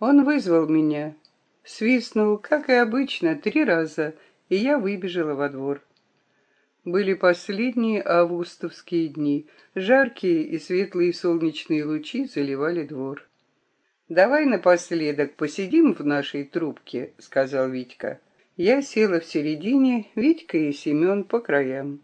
Он вызвал меня, свистнул, как и обычно, три раза, и я выбежала во двор. Были последние августовские дни, жаркие и светлые солнечные лучи заливали двор. «Давай напоследок посидим в нашей трубке», — сказал Витька. Я села в середине, Витька и Семен по краям.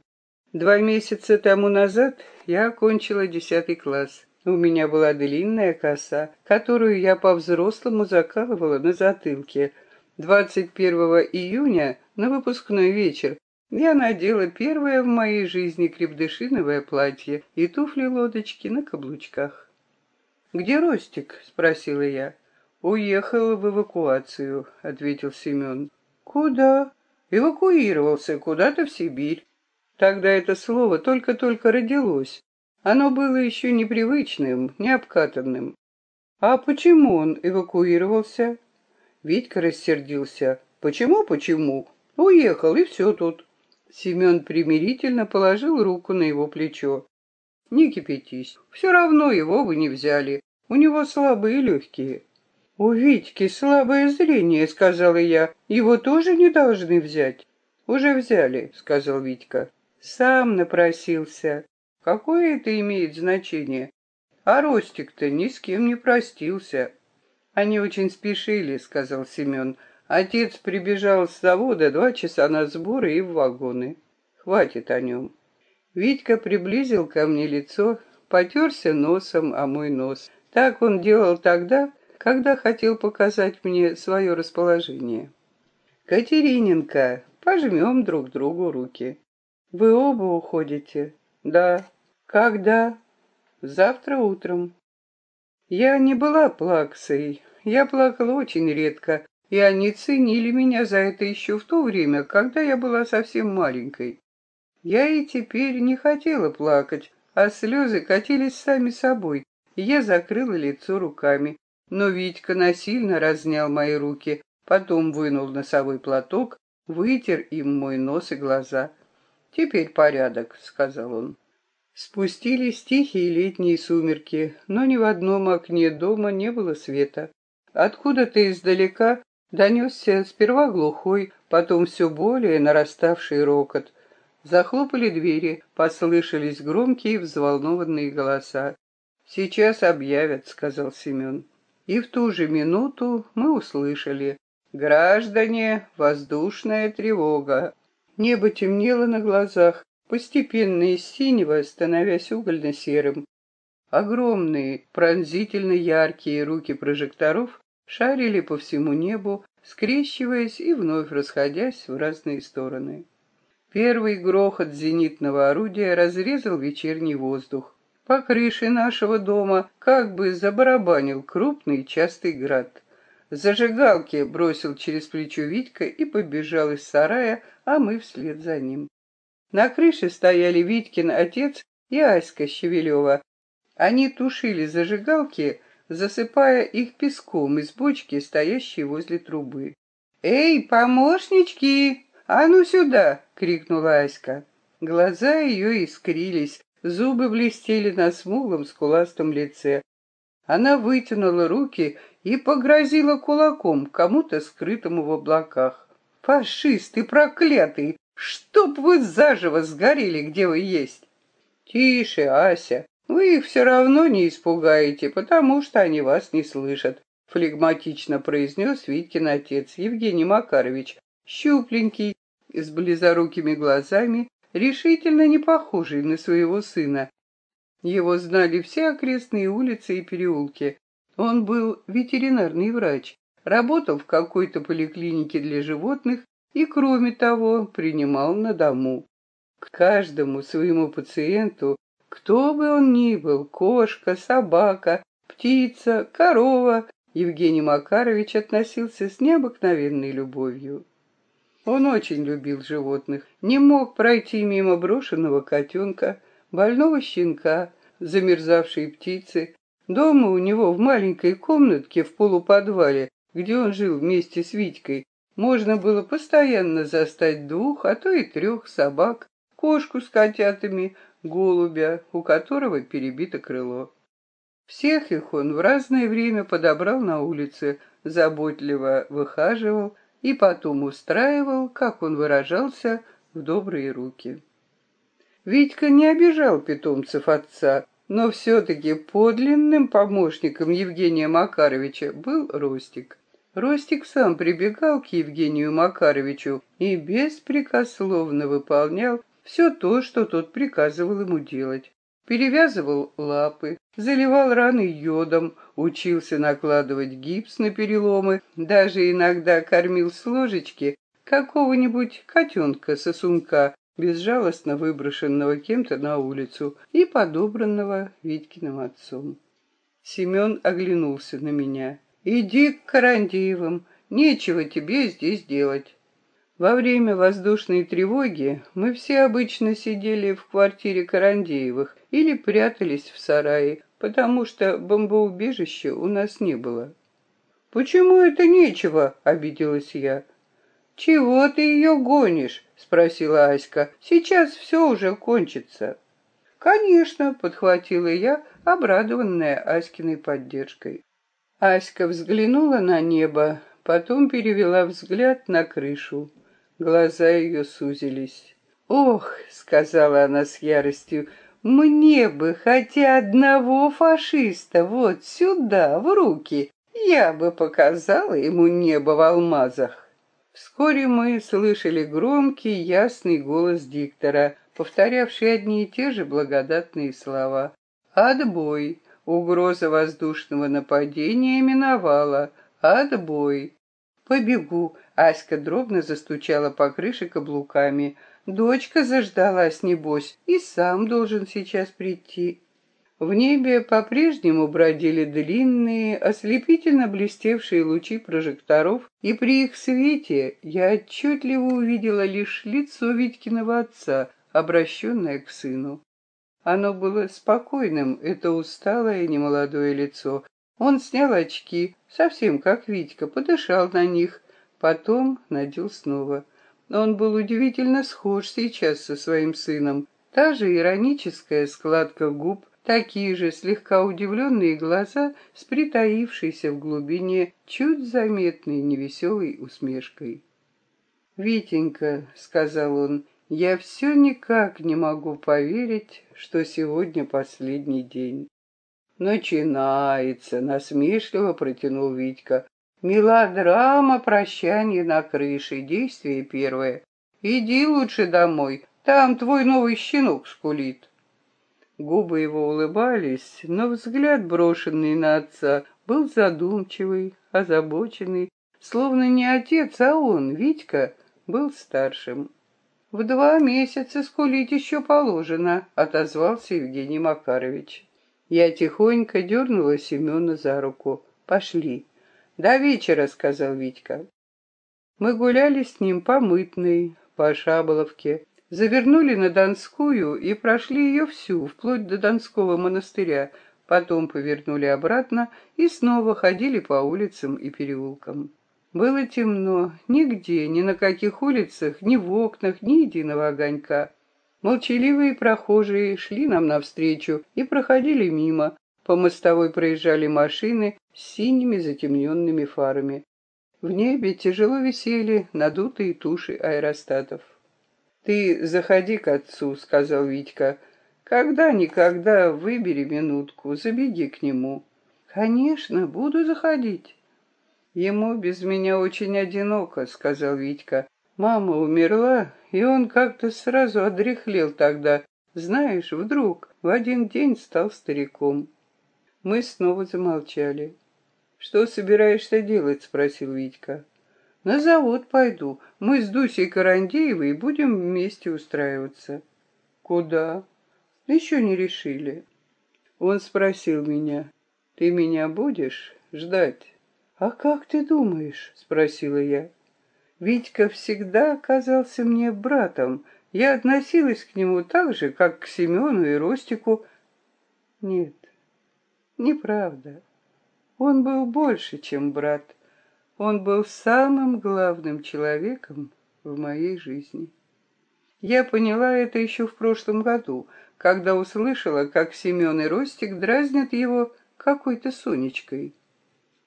Два месяца тому назад я окончила десятый класс. У меня была длинная коса, которую я по-взрослому закалывала на затылке. 21 июня, на выпускной вечер, я надела первое в моей жизни крепдышиновое платье и туфли-лодочки на каблучках. «Где Ростик?» — спросила я. «Уехал в эвакуацию», — ответил Семен. «Куда?» «Эвакуировался куда-то в Сибирь». Тогда это слово только-только родилось. Оно было еще непривычным, необкатанным. А почему он эвакуировался? Витька рассердился. Почему, почему? Уехал, и все тут. Семен примирительно положил руку на его плечо. Не кипятись, все равно его вы не взяли. У него слабые легкие. «У Витьки слабое зрение», — сказала я. «Его тоже не должны взять». «Уже взяли», — сказал Витька. «Сам напросился. Какое это имеет значение? А Ростик-то ни с кем не простился». «Они очень спешили», — сказал Семен. «Отец прибежал с завода два часа на сборы и в вагоны. Хватит о нем». Витька приблизил ко мне лицо, потерся носом о мой нос. Так он делал тогда, когда хотел показать мне свое расположение. «Катериненко, пожмем друг другу руки». «Вы оба уходите?» «Да». «Когда?» «Завтра утром». Я не была плаксой, я плакала очень редко, и они ценили меня за это еще в то время, когда я была совсем маленькой. Я и теперь не хотела плакать, а слезы катились сами собой, и я закрыла лицо руками. Но Витька насильно разнял мои руки, потом вынул носовой платок, вытер им мой нос и глаза. «Теперь порядок», — сказал он. Спустились тихие летние сумерки, но ни в одном окне дома не было света. Откуда-то издалека донесся сперва глухой, потом все более нараставший рокот. Захлопали двери, послышались громкие взволнованные голоса. «Сейчас объявят», — сказал Семен. И в ту же минуту мы услышали «Граждане, воздушная тревога». Небо темнело на глазах, постепенно из синего становясь угольно-серым. Огромные, пронзительно яркие руки прожекторов шарили по всему небу, скрещиваясь и вновь расходясь в разные стороны. Первый грохот зенитного орудия разрезал вечерний воздух. По крыше нашего дома как бы забарабанил крупный частый град. Зажигалки бросил через плечо Витька и побежал из сарая, а мы вслед за ним. На крыше стояли Витькин отец и Аська Щевелева. Они тушили зажигалки, засыпая их песком из бочки, стоящей возле трубы. «Эй, помощнички, а ну сюда!» — крикнула Аська. Глаза ее искрились, зубы блестели на смуглом скуластом лице. Она вытянула руки и погрозила кулаком кому-то скрытому в облаках. «Фашист и проклятый! Чтоб вы заживо сгорели, где вы есть!» «Тише, Ася, вы их все равно не испугаете, потому что они вас не слышат», флегматично произнес Виткин отец Евгений Макарович, щупленький, с близорукими глазами, решительно не похожий на своего сына. Его знали все окрестные улицы и переулки. Он был ветеринарный врач, работал в какой-то поликлинике для животных и, кроме того, принимал на дому. К каждому своему пациенту, кто бы он ни был, кошка, собака, птица, корова, Евгений Макарович относился с необыкновенной любовью. Он очень любил животных, не мог пройти мимо брошенного котенка, больного щенка, замерзавшей птицы. Дома у него в маленькой комнатке в полуподвале, где он жил вместе с Витькой, можно было постоянно застать двух, а то и трех собак, кошку с котятами, голубя, у которого перебито крыло. Всех их он в разное время подобрал на улице, заботливо выхаживал и потом устраивал, как он выражался, в добрые руки. Витька не обижал питомцев отца, но все-таки подлинным помощником Евгения Макаровича был Ростик. Ростик сам прибегал к Евгению Макаровичу и беспрекословно выполнял все то, что тот приказывал ему делать. Перевязывал лапы, заливал раны йодом, учился накладывать гипс на переломы, даже иногда кормил с ложечки какого-нибудь котенка-сосунка, безжалостно выброшенного кем-то на улицу и подобранного Витькиным отцом. Семен оглянулся на меня. «Иди к Карандеевым, нечего тебе здесь делать». Во время воздушной тревоги мы все обычно сидели в квартире Карандеевых или прятались в сарае, потому что бомбоубежища у нас не было. «Почему это нечего?» — обиделась я. «Чего ты ее гонишь?» — спросила Аська. «Сейчас все уже кончится». «Конечно», — подхватила я, обрадованная Аськиной поддержкой. Аська взглянула на небо, потом перевела взгляд на крышу. Глаза ее сузились. «Ох», — сказала она с яростью, — «мне бы хотя одного фашиста вот сюда, в руки, я бы показала ему небо в алмазах». Вскоре мы слышали громкий, ясный голос диктора, повторявший одни и те же благодатные слова. «Отбой! Угроза воздушного нападения миновала! Отбой!» «Побегу!» — Аська дробно застучала по крыше каблуками. «Дочка заждалась, небось, и сам должен сейчас прийти». В небе по-прежнему бродили длинные, ослепительно блестевшие лучи прожекторов, и при их свете я отчетливо увидела лишь лицо Витькиного отца, обращенное к сыну. Оно было спокойным, это усталое немолодое лицо. Он снял очки, совсем как Витька, подышал на них, потом надел снова. Он был удивительно схож сейчас со своим сыном. Та же ироническая складка губ, такие же слегка удивленные глаза с притаившейся в глубине чуть заметной невеселой усмешкой. «Витенька», — сказал он, — «я все никак не могу поверить, что сегодня последний день». «Начинается», — насмешливо протянул Витька. «Мелодрама прощание на крыше, действие первое. Иди лучше домой, там твой новый щенок скулит». Губы его улыбались, но взгляд, брошенный на отца, был задумчивый, озабоченный, словно не отец, а он, Витька, был старшим. «В два месяца скулить еще положено», — отозвался Евгений Макарович. Я тихонько дернула Семена за руку. «Пошли». «До вечера», — сказал Витька. Мы гуляли с ним по Мытной, по Шаболовке, Завернули на Донскую и прошли ее всю, вплоть до Донского монастыря, потом повернули обратно и снова ходили по улицам и переулкам. Было темно, нигде, ни на каких улицах, ни в окнах, ни единого огонька. Молчаливые прохожие шли нам навстречу и проходили мимо. По мостовой проезжали машины с синими затемненными фарами. В небе тяжело висели надутые туши аэростатов. «Ты заходи к отцу», — сказал Витька. «Когда-никогда выбери минутку, забеги к нему». «Конечно, буду заходить». «Ему без меня очень одиноко», — сказал Витька. «Мама умерла, и он как-то сразу одряхлел тогда. Знаешь, вдруг в один день стал стариком». Мы снова замолчали. «Что собираешься делать?» — спросил Витька. На завод пойду. Мы с Дусей Карандеевой будем вместе устраиваться. Куда? Еще не решили. Он спросил меня, ты меня будешь ждать? А как ты думаешь? Спросила я. Витька всегда оказался мне братом. Я относилась к нему так же, как к Семену и Ростику. Нет, неправда. Он был больше, чем брат. Он был самым главным человеком в моей жизни. Я поняла это еще в прошлом году, когда услышала, как Семен и Ростик дразнят его какой-то Сонечкой.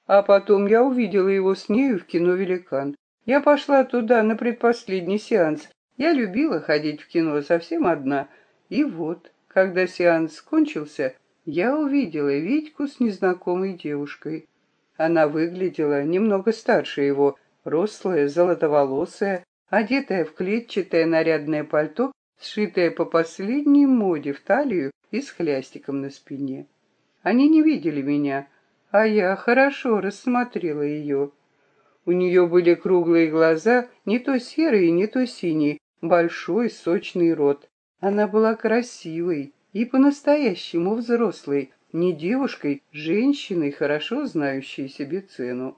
А потом я увидела его с нею в кино «Великан». Я пошла туда на предпоследний сеанс. Я любила ходить в кино совсем одна. И вот, когда сеанс кончился, я увидела Витьку с незнакомой девушкой. Она выглядела немного старше его, рослая, золотоволосая, одетая в клетчатое нарядное пальто, сшитое по последней моде в талию и с хлястиком на спине. Они не видели меня, а я хорошо рассмотрела ее. У нее были круглые глаза, не то серые, не то синие, большой сочный рот. Она была красивой и по-настоящему взрослой, не девушкой, женщиной, хорошо знающей себе цену.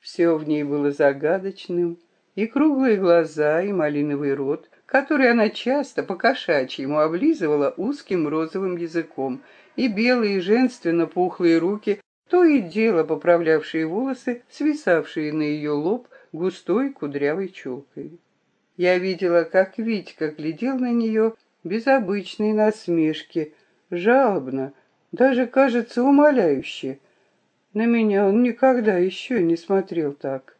Все в ней было загадочным, и круглые глаза, и малиновый рот, который она часто по-кошачьему облизывала узким розовым языком, и белые женственно пухлые руки, то и дело поправлявшие волосы, свисавшие на ее лоб густой кудрявой челкой. Я видела, как Витька глядел на нее без обычной насмешки, жалобно, даже, кажется, умоляюще. На меня он никогда еще не смотрел так.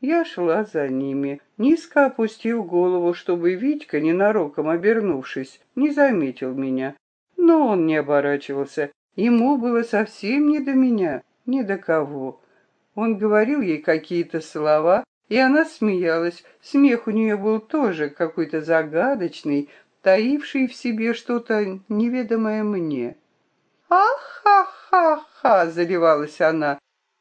Я шла за ними, низко опустив голову, чтобы Витька, ненароком обернувшись, не заметил меня. Но он не оборачивался. Ему было совсем не до меня, ни до кого. Он говорил ей какие-то слова, и она смеялась. Смех у нее был тоже какой-то загадочный, таивший в себе что-то неведомое мне. «Ах-ха-ха-ха!» — заливалась она.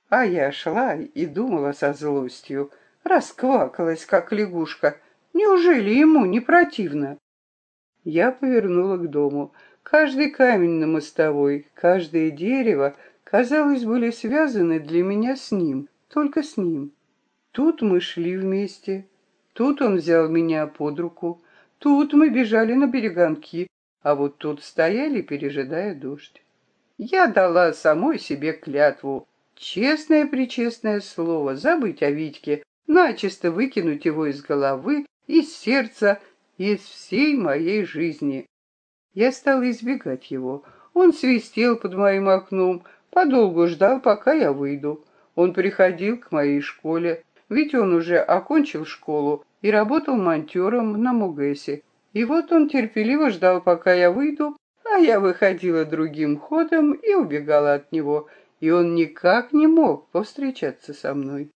А я шла и думала со злостью, расквакалась, как лягушка. Неужели ему не противно? Я повернула к дому. Каждый камень на мостовой, каждое дерево, казалось, были связаны для меня с ним, только с ним. Тут мы шли вместе, тут он взял меня под руку, тут мы бежали на береганки, а вот тут стояли, пережидая дождь. Я дала самой себе клятву, честное-пречестное слово, забыть о Витьке, начисто выкинуть его из головы, из сердца, из всей моей жизни. Я стала избегать его. Он свистел под моим окном, подолгу ждал, пока я выйду. Он приходил к моей школе, ведь он уже окончил школу и работал монтером на Мугэсе. И вот он терпеливо ждал, пока я выйду, а я выходила другим ходом и убегала от него, и он никак не мог повстречаться со мной.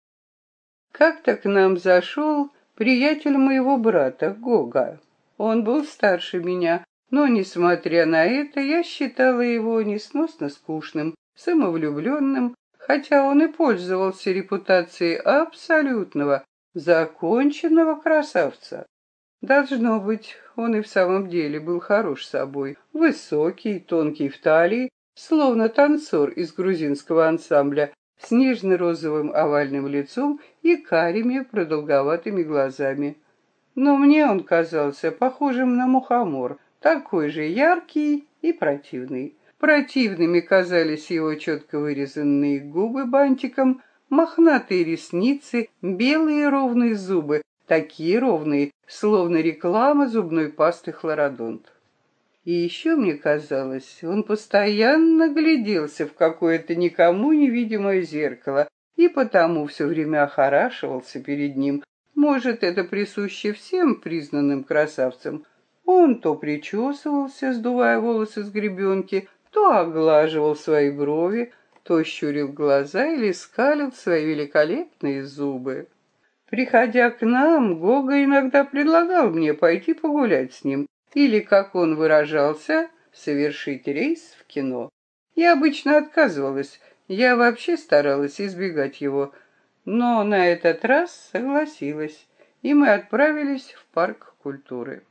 Как-то к нам зашел приятель моего брата, Гога. Он был старше меня, но, несмотря на это, я считала его несносно скучным, самовлюбленным, хотя он и пользовался репутацией абсолютного, законченного красавца. Должно быть, он и в самом деле был хорош собой, высокий, тонкий в талии, словно танцор из грузинского ансамбля, с нежно-розовым овальным лицом и карими продолговатыми глазами. Но мне он казался похожим на мухомор — такой же яркий и противный. Противными казались его четко вырезанные губы бантиком, мохнатые ресницы, белые ровные зубы, такие ровные, словно реклама зубной пасты хлородонт. И еще мне казалось, он постоянно гляделся в какое-то никому невидимое зеркало и потому все время охорашивался перед ним. Может, это присуще всем признанным красавцам, он то причесывался, сдувая волосы с гребенки, то оглаживал свои брови, то щурил глаза или скалил свои великолепные зубы. Приходя к нам, Гога иногда предлагал мне пойти погулять с ним, или, как он выражался, совершить рейс в кино. Я обычно отказывалась, я вообще старалась избегать его, но на этот раз согласилась, и мы отправились в парк культуры.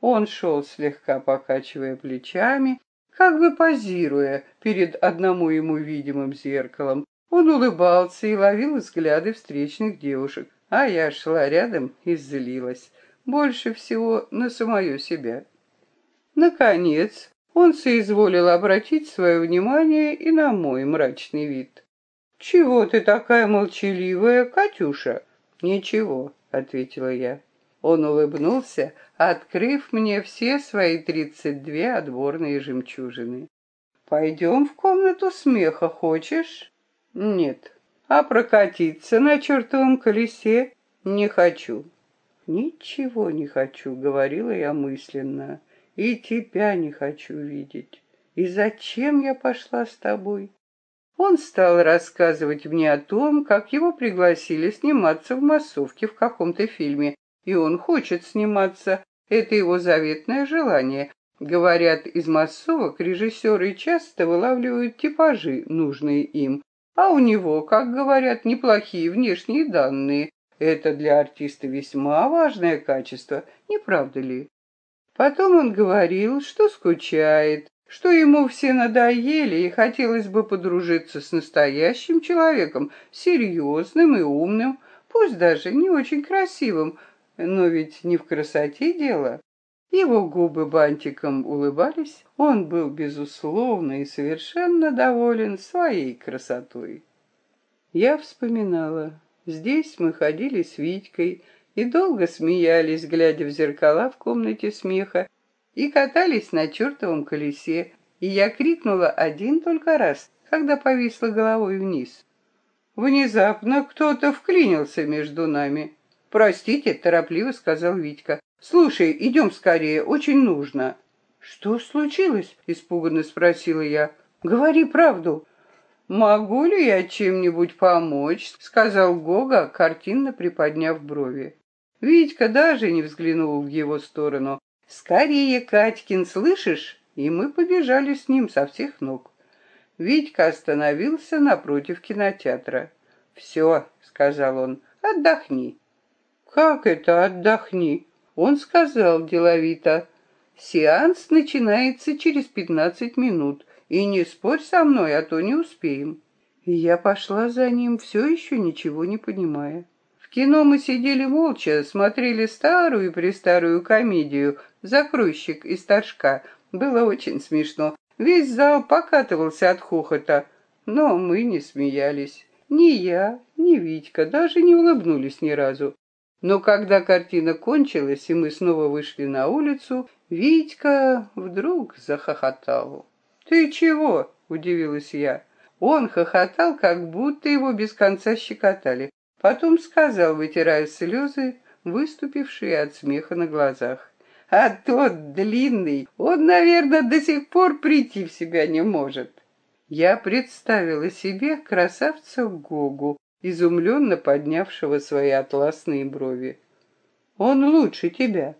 Он шел, слегка покачивая плечами, как бы позируя перед одному ему видимым зеркалом. Он улыбался и ловил взгляды встречных девушек, а я шла рядом и злилась, больше всего на самое себя. Наконец, он соизволил обратить свое внимание и на мой мрачный вид. «Чего ты такая молчаливая, Катюша?» «Ничего», — ответила я. Он улыбнулся, открыв мне все свои тридцать две отборные жемчужины. Пойдем в комнату смеха, хочешь? Нет. А прокатиться на чертовом колесе не хочу. Ничего не хочу, говорила я мысленно. И тебя не хочу видеть. И зачем я пошла с тобой? Он стал рассказывать мне о том, как его пригласили сниматься в массовке в каком-то фильме, и он хочет сниматься. Это его заветное желание. Говорят, из массовок режиссеры часто вылавливают типажи, нужные им. А у него, как говорят, неплохие внешние данные. Это для артиста весьма важное качество, не правда ли? Потом он говорил, что скучает, что ему все надоели и хотелось бы подружиться с настоящим человеком, серьезным и умным, пусть даже не очень красивым, но ведь не в красоте дело. Его губы бантиком улыбались, он был безусловно и совершенно доволен своей красотой. Я вспоминала, здесь мы ходили с Витькой и долго смеялись, глядя в зеркала в комнате смеха, и катались на чертовом колесе, и я крикнула один только раз, когда повисла головой вниз. Внезапно кто-то вклинился между нами. «Простите», — торопливо сказал Витька. «Слушай, идем скорее, очень нужно». «Что случилось?» — испуганно спросила я. «Говори правду». «Могу ли я чем-нибудь помочь?» — сказал Гога, картинно приподняв брови. Витька даже не взглянул в его сторону, «Скорее, Катькин, слышишь?» И мы побежали с ним со всех ног. Витька остановился напротив кинотеатра. «Все», — сказал он, — «отдохни». «Как это отдохни?» Он сказал деловито. «Сеанс начинается через пятнадцать минут, и не спорь со мной, а то не успеем». И я пошла за ним, все еще ничего не понимая кино мы сидели молча, смотрели старую-престарую комедию «Закройщик из Торжка». Было очень смешно. Весь зал покатывался от хохота, но мы не смеялись. Ни я, ни Витька даже не улыбнулись ни разу. Но когда картина кончилась, и мы снова вышли на улицу, Витька вдруг захохотал. «Ты чего?» — удивилась я. Он хохотал, как будто его без конца щекотали. Потом сказал, вытирая слезы, выступившие от смеха на глазах. А тот длинный, он, наверное, до сих пор прийти в себя не может. Я представила себе красавца Гогу, изумленно поднявшего свои атласные брови. Он лучше тебя.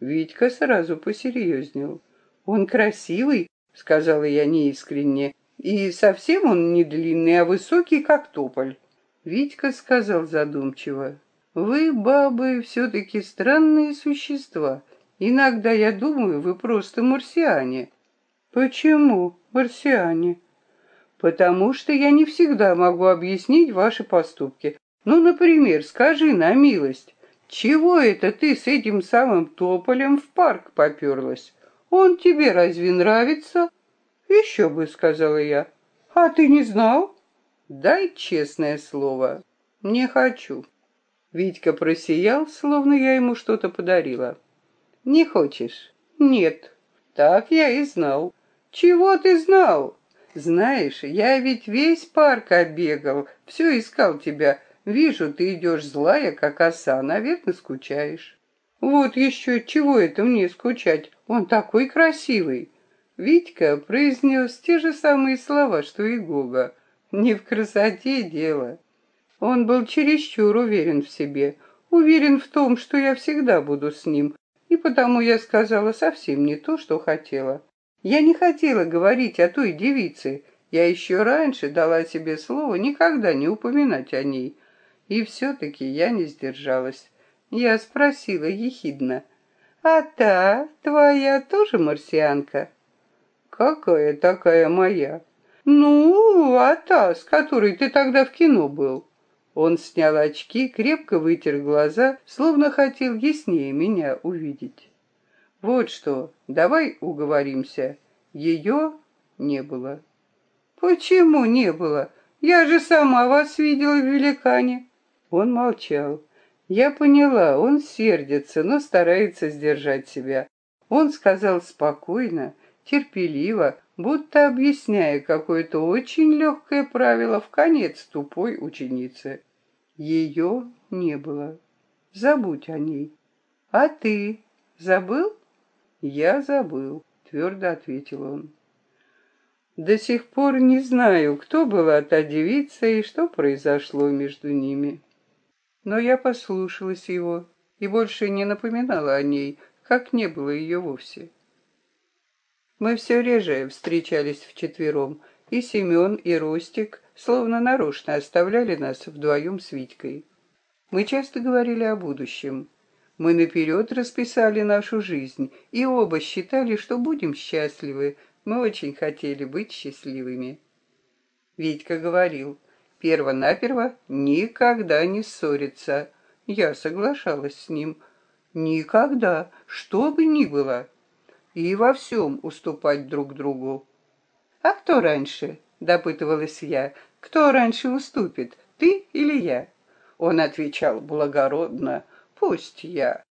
Витька сразу посерьезнел. Он красивый, сказала я неискренне, и совсем он не длинный, а высокий, как тополь. Витька сказал задумчиво, «Вы, бабы, все-таки странные существа. Иногда я думаю, вы просто марсиане». «Почему марсиане?» «Потому что я не всегда могу объяснить ваши поступки. Ну, например, скажи на милость, чего это ты с этим самым тополем в парк поперлась? Он тебе разве нравится?» «Еще бы», — сказала я. «А ты не знал?» Дай честное слово. Не хочу. Витька просиял, словно я ему что-то подарила. Не хочешь? Нет. Так я и знал. Чего ты знал? Знаешь, я ведь весь парк оббегал, все искал тебя. Вижу, ты идешь злая, как оса, наверное, скучаешь. Вот еще чего это мне скучать? Он такой красивый. Витька произнес те же самые слова, что и Гога. Не в красоте дело. Он был чересчур уверен в себе, уверен в том, что я всегда буду с ним, и потому я сказала совсем не то, что хотела. Я не хотела говорить о той девице, я еще раньше дала себе слово никогда не упоминать о ней. И все-таки я не сдержалась. Я спросила ехидно, «А та твоя тоже марсианка?» «Какая такая моя?» «Ну, а та, с которой ты тогда в кино был?» Он снял очки, крепко вытер глаза, словно хотел яснее меня увидеть. «Вот что, давай уговоримся. Ее не было». «Почему не было? Я же сама вас видела в великане». Он молчал. Я поняла, он сердится, но старается сдержать себя. Он сказал спокойно, терпеливо, будто объясняя какое-то очень легкое правило в конец тупой ученице. Ее не было. Забудь о ней. А ты забыл? Я забыл, твердо ответил он. До сих пор не знаю, кто была та девица и что произошло между ними. Но я послушалась его и больше не напоминала о ней, как не было ее вовсе. Мы все реже встречались вчетвером, и Семен, и Ростик словно нарочно оставляли нас вдвоем с Витькой. Мы часто говорили о будущем. Мы наперед расписали нашу жизнь, и оба считали, что будем счастливы. Мы очень хотели быть счастливыми. Витька говорил, перво-наперво никогда не ссориться. Я соглашалась с ним. Никогда, что бы ни было и во всем уступать друг другу. «А кто раньше?» — допытывалась я. «Кто раньше уступит, ты или я?» Он отвечал благородно. «Пусть я».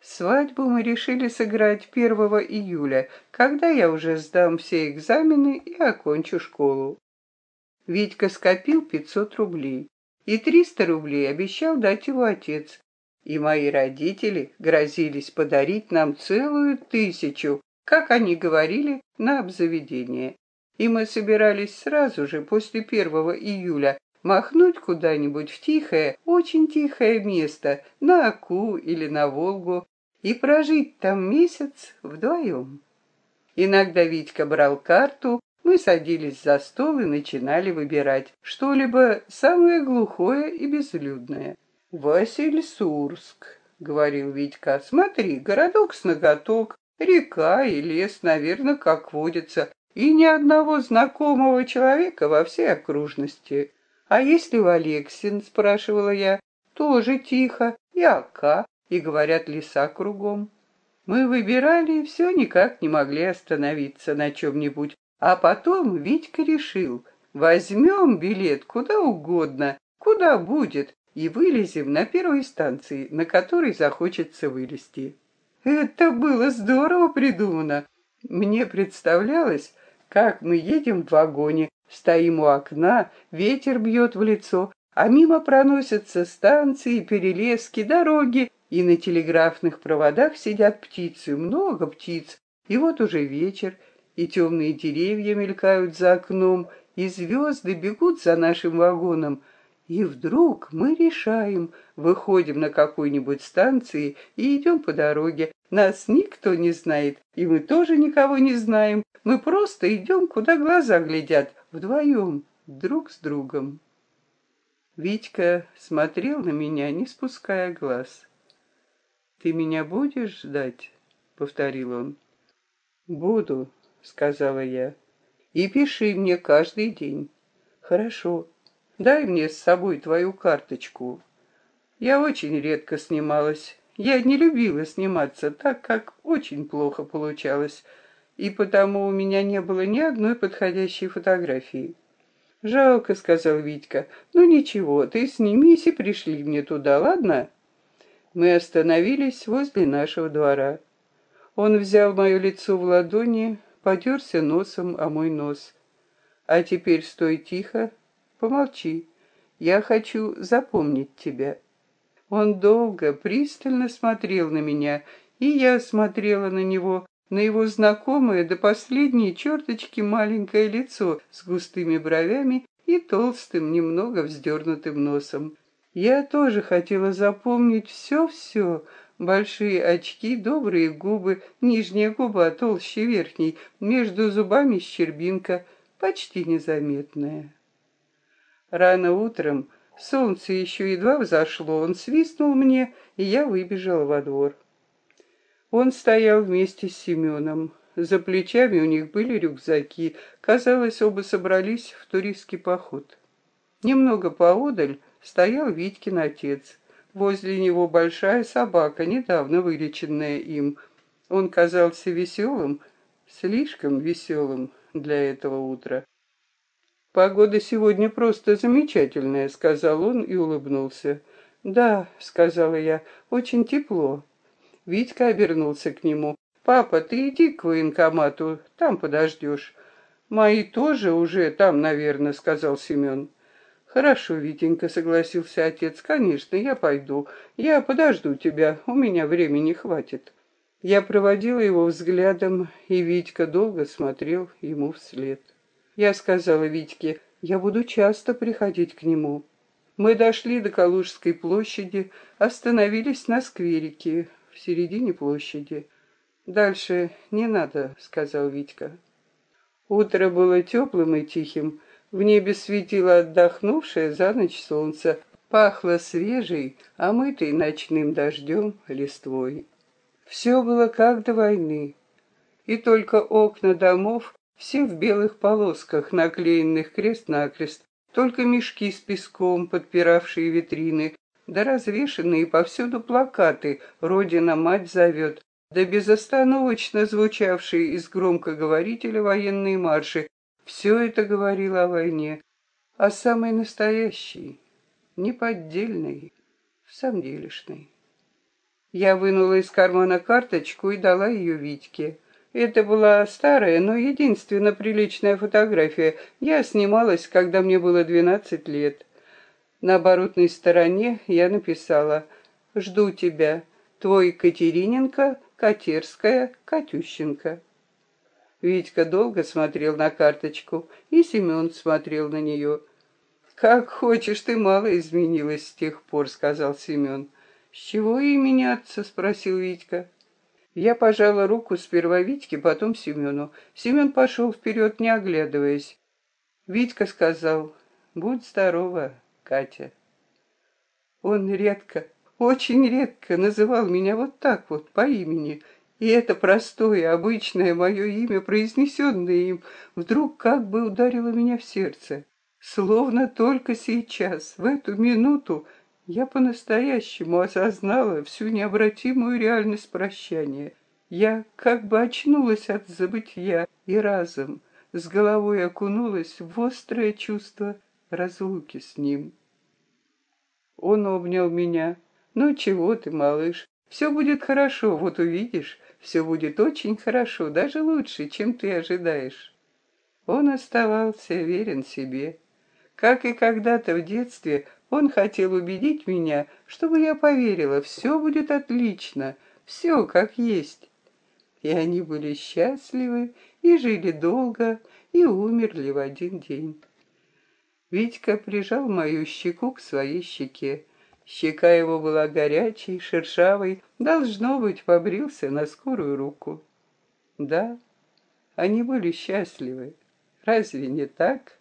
Свадьбу мы решили сыграть 1 июля, когда я уже сдам все экзамены и окончу школу. Витька скопил 500 рублей, и 300 рублей обещал дать его отец, и мои родители грозились подарить нам целую тысячу, как они говорили, на обзаведение. И мы собирались сразу же, после первого июля, махнуть куда-нибудь в тихое, очень тихое место, на Аку или на Волгу, и прожить там месяц вдвоем. Иногда Витька брал карту, мы садились за стол и начинали выбирать что-либо самое глухое и безлюдное. «Васильсурск», — говорил Витька, — «смотри, городок с ноготок, река и лес, наверное, как водится, и ни одного знакомого человека во всей окружности. А если в Алексин, спрашивала я, тоже тихо, и ока, и говорят леса кругом. Мы выбирали и все никак не могли остановиться на чем-нибудь. А потом Витька решил, возьмем билет куда угодно, куда будет, и вылезем на первой станции, на которой захочется вылезти. Это было здорово придумано. Мне представлялось, как мы едем в вагоне, стоим у окна, ветер бьет в лицо, а мимо проносятся станции, перелески, дороги, и на телеграфных проводах сидят птицы, много птиц. И вот уже вечер, и темные деревья мелькают за окном, и звезды бегут за нашим вагоном — и вдруг мы решаем, выходим на какой-нибудь станции и идем по дороге. Нас никто не знает, и мы тоже никого не знаем. Мы просто идем, куда глаза глядят, вдвоем, друг с другом. Витька смотрел на меня, не спуская глаз. «Ты меня будешь ждать?» — повторил он. «Буду», — сказала я. «И пиши мне каждый день». «Хорошо», Дай мне с собой твою карточку. Я очень редко снималась. Я не любила сниматься, так как очень плохо получалось, и потому у меня не было ни одной подходящей фотографии. «Жалко», — сказал Витька. «Ну ничего, ты снимись и пришли мне туда, ладно?» Мы остановились возле нашего двора. Он взял мое лицо в ладони, потерся носом о мой нос. «А теперь стой тихо, Помолчи. Я хочу запомнить тебя. Он долго, пристально смотрел на меня, и я смотрела на него, на его знакомое до последней черточки маленькое лицо с густыми бровями и толстым, немного вздернутым носом. Я тоже хотела запомнить все-все. Большие очки, добрые губы, нижняя губа толще верхней, между зубами щербинка, почти незаметная. Рано утром, солнце еще едва взошло, он свистнул мне, и я выбежала во двор. Он стоял вместе с Семеном. За плечами у них были рюкзаки. Казалось, оба собрались в туристский поход. Немного поодаль стоял Витькин отец. Возле него большая собака, недавно вылеченная им. Он казался веселым, слишком веселым для этого утра. «Погода сегодня просто замечательная», — сказал он и улыбнулся. «Да», — сказала я, — «очень тепло». Витька обернулся к нему. «Папа, ты иди к военкомату, там подождешь. Мои тоже уже там, наверное, сказал Семен. Хорошо, Витенька, согласился отец. Конечно, я пойду. Я подожду тебя, у меня времени хватит. Я проводила его взглядом, и Витька долго смотрел ему вслед. Я сказала Витьке, я буду часто приходить к нему. Мы дошли до Калужской площади, остановились на скверике в середине площади. «Дальше не надо», — сказал Витька. Утро было теплым и тихим, в небе светило отдохнувшее за ночь солнце, пахло свежей, омытой ночным дождем листвой. Все было как до войны, и только окна домов, все в белых полосках, наклеенных крест-накрест, только мешки с песком, подпиравшие витрины, да развешенные повсюду плакаты «Родина-мать зовет», да безостановочно звучавшие из громкоговорителя военные марши все это говорило о войне, о самой настоящей, неподдельной, самделишной. Я вынула из кармана карточку и дала ее Витьке. Это была старая, но единственно приличная фотография. Я снималась, когда мне было двенадцать лет. На оборотной стороне я написала «Жду тебя. Твой Катериненко, Катерская, Катющенко». Витька долго смотрел на карточку, и Семен смотрел на нее. «Как хочешь, ты мало изменилась с тех пор», — сказал Семен. «С чего и меняться?» — спросил Витька. Я пожала руку сперва Витьке, потом Семену. Семен пошел вперед, не оглядываясь. Витька сказал, «Будь здорова, Катя». Он редко, очень редко называл меня вот так вот, по имени — и это простое, обычное мое имя, произнесенное им, вдруг как бы ударило меня в сердце. Словно только сейчас, в эту минуту, я по-настоящему осознала всю необратимую реальность прощания. Я как бы очнулась от забытья и разом с головой окунулась в острое чувство разлуки с ним. Он обнял меня. «Ну чего ты, малыш, все будет хорошо, вот увидишь, все будет очень хорошо, даже лучше, чем ты ожидаешь. Он оставался верен себе. Как и когда-то в детстве, он хотел убедить меня, чтобы я поверила, все будет отлично, все как есть. И они были счастливы, и жили долго, и умерли в один день. Витька прижал мою щеку к своей щеке. Щека его была горячей, шершавой, должно быть, побрился на скорую руку. Да, они были счастливы. Разве не так?